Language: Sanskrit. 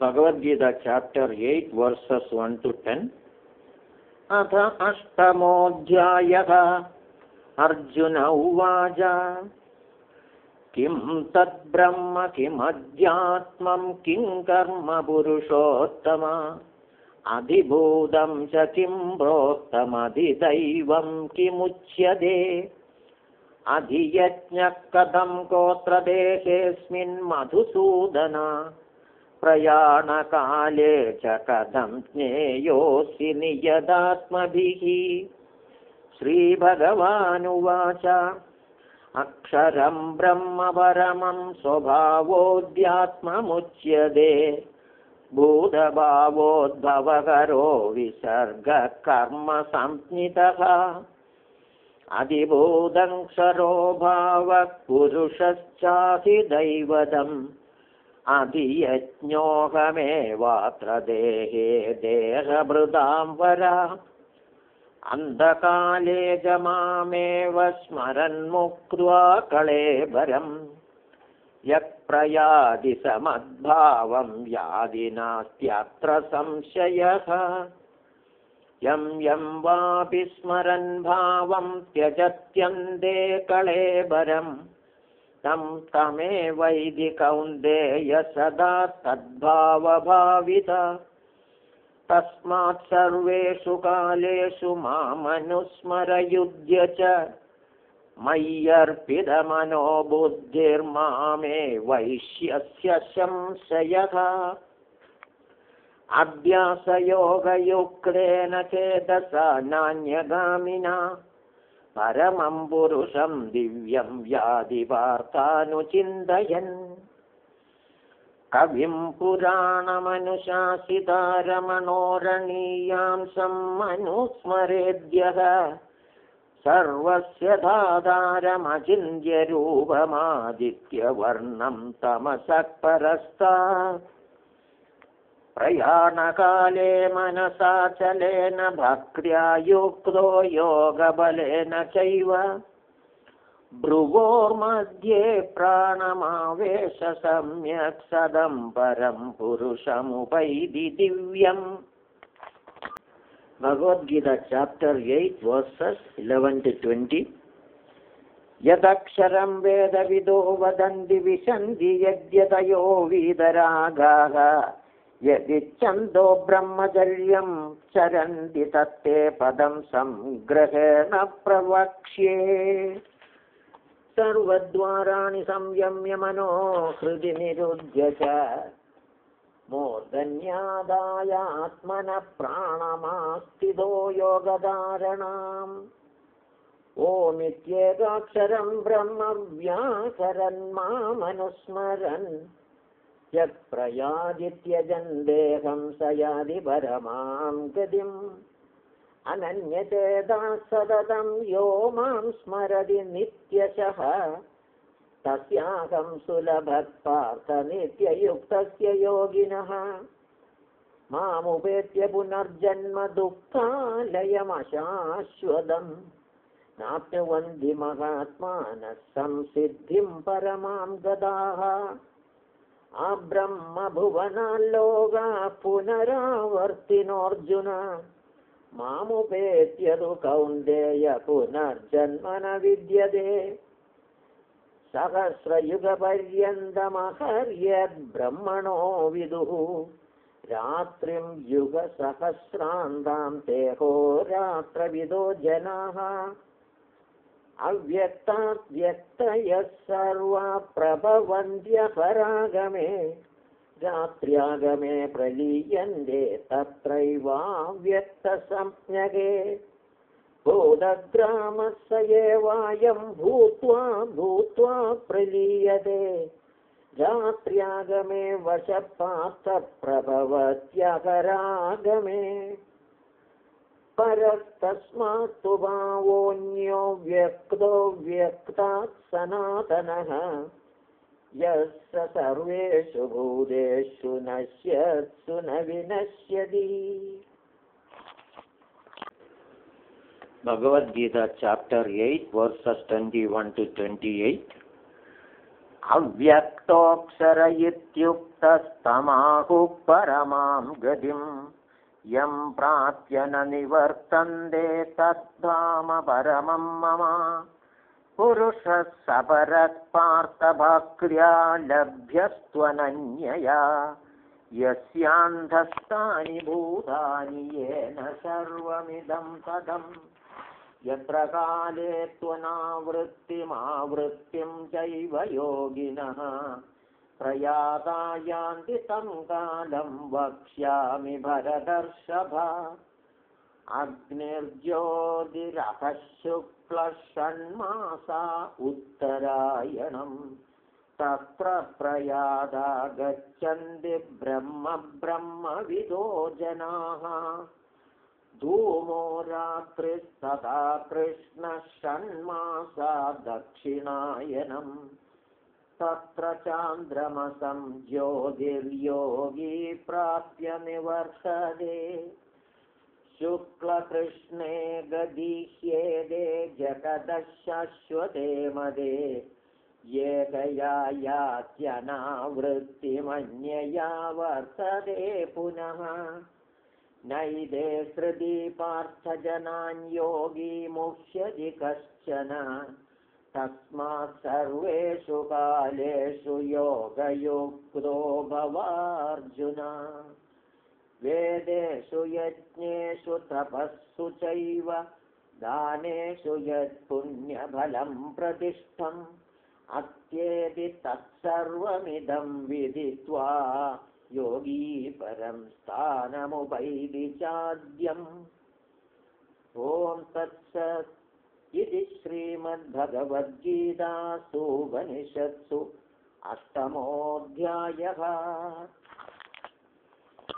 Bhagavad Gita chapter eight verses one to ten अथ अष्टमोऽध्यायः। अर्जुन उवाच किं तद्ब्रह्म किमध्यात्मं किं कर्म पुरुषोत्तम? अधिभूतं च किं प्रोक्तमधिदैवं किमुच्यते? अधियज्ञः कथं कोत्र देहेऽस्मिन् मधुसूदन प्रयाणकाले च कथं ज्ञेयोऽसि नियदात्मभिः श्रीभगवानुवाच अक्षरं ब्रह्म परमं स्वभावोऽध्यात्ममुच्यते। भूतभावोद्भवकरो विसर्गकर्मसंज्ञितः। अधिभूतङ्क्षरो भावः पुरुषश्चाधिदैवतम् अधियज्ञोऽहमेवात्र देहे देहभृतां वरा। अन्धकाले च मामेव स्मरन्मुक्त्वा कळेबरं यः प्रयादि समद्भावं यादि नास्त्यत्र संशयः। यं यं वापि स्मरन् भावं त्यजत्यन्ते कळेबरम् तं तमेवैदि कौन्देय सदा तद्भावभावित तस्मात् सर्वेषु कालेषु मामनुस्मरयुध्य च मय्यर्पितमनो बुद्धिर्मामे वैश्यस्य संशयः। अभ्यासयोगयुक्तेन चेतसा नान्यगामिना परमं पुरुषं दिव्यं व्याधिवार्तानुचिन्तयन् कविं पुराणमनुशासितारमणोरणीयां सम्मनुस्मरेद्यः सर्वस्य दाधारमचिन्त्यरूपमादित्यवर्णं तमसः परस्तात् प्रयाणकाले मनसाचलेन भक्त्या युक्तो योगबलेन चैव। भ्रुवोर्मध्ये प्राणमावेश सम्यक् सदं परं पुरुषमुपैदि दिव्यम्। Bhagavad Gita chapter eight verses eleven to twenty. यदक्षरं वेदविदो वदन्ति विशन्ति यद्यतयो वीदरागाः यदिच्छन्दो ब्रह्मचर्यं चरन्ति तत्ते पदं सङ्ग्रहेण प्रवक्ष्ये। सर्वद्वाराणि संयम्य मनो हृदि निरुध्य च मूर्धन्यादायात्मनः प्राणमास्तिदो योगधारणाम्। ओमित्येकाक्षरं ब्रह्म व्याकरन् मामनुस्मरन् यत्प्रयादित्यजन् देहं स यादि परमां गतिम् अनन्यचेदा सततं यो मां स्मरति नित्यशः। तस्याहं सुलभत्पार्थनित्ययुक्तस्य योगिनः। मामुपेत्य पुनर्जन्म दुःखालयमशाश्वतम्। नाप्नुवन्ति महात्मानः संसिद्धिं परमां गदाः अब्रह्मभुवनाल्लोकाः पुनरावर्तिनोऽर्जुन मामुपेत्यतु कौन्तेय पुनर्जन्म न विद्यते सहस्रयुगपर्यन्तमहर्यद्ब्रह्मणो विदुः रात्रिं युगसहस्रान्तां तेहो रात्रविदो जनाः अव्यक्तात् व्यक्तयः सर्वा प्रभवन्त्यपरागमे रात्र्यागमे प्रलीयन्ते तत्रैवाव्यक्तसंज्ञके। भूतग्रामः स एवायं भूत्वा भूत्वा प्रलीयते। रात्र्यागमे वशपार्थप्रभवत्यपरागमे परस्तस्मात्तु भावोऽन्यो व्यक्तो व्यक्तात् सनातनः। यः स सर्वेषु भूतेषु नश्यत्सु न विनश्यति। Bhagavad Gita chapter eight verses twenty one to twenty eight. अव्यक्तोऽक्षर इत्युक्तस्तमाहुः परमां गतिम् यं प्राप्य न निवर्तन्ते तद्धाम परमं मम। पुरुषः सपरः लभ्यस्त्वनन्यया। यस्यान्धस्तानि भूतानि येन सर्वमिदं पदम् यत्र काले त्वनावृत्तिमावृत्तिं चैव योगिनः प्रयाता यान्ति तं कालं वक्ष्यामि भरदर्शभ अग्निर्ज्योतिरहः शुक्लः षण्मासा उत्तरायणम्। तत्र प्रयादा गच्छन्ति ब्रह्म ब्रह्मविदो जनाः। धूमो रात्रिस्तथा कृष्णः षण्मासा दक्षिणायनम् तत्र चान्द्रमसं ज्योतिर्योगी प्राप्य निवर्तते शुक्लकृष्णे गदिह्येदे जगदशाश्वते मदे एकया यात्यनावृत्तिमन्यया वर्तते पुनः। नैदे हृदि पार्थजनान् योगी मुह्यति कश्चन तस्मात् सर्वेषु कालेषु योगयुक्तो भवार्जुन। वेदेषु यज्ञेषु तपःसु चैव दानेषु यत्पुण्यफलं प्रतिष्ठम्। अत्येति तत्सर्वमिदं विदित्वा योगी परं स्थानमुपैति चाद्यम्। ॐ तत्सत् इति श्रीमद्भगवद्गीतासूपनिषत्सु अष्टमोऽध्यायः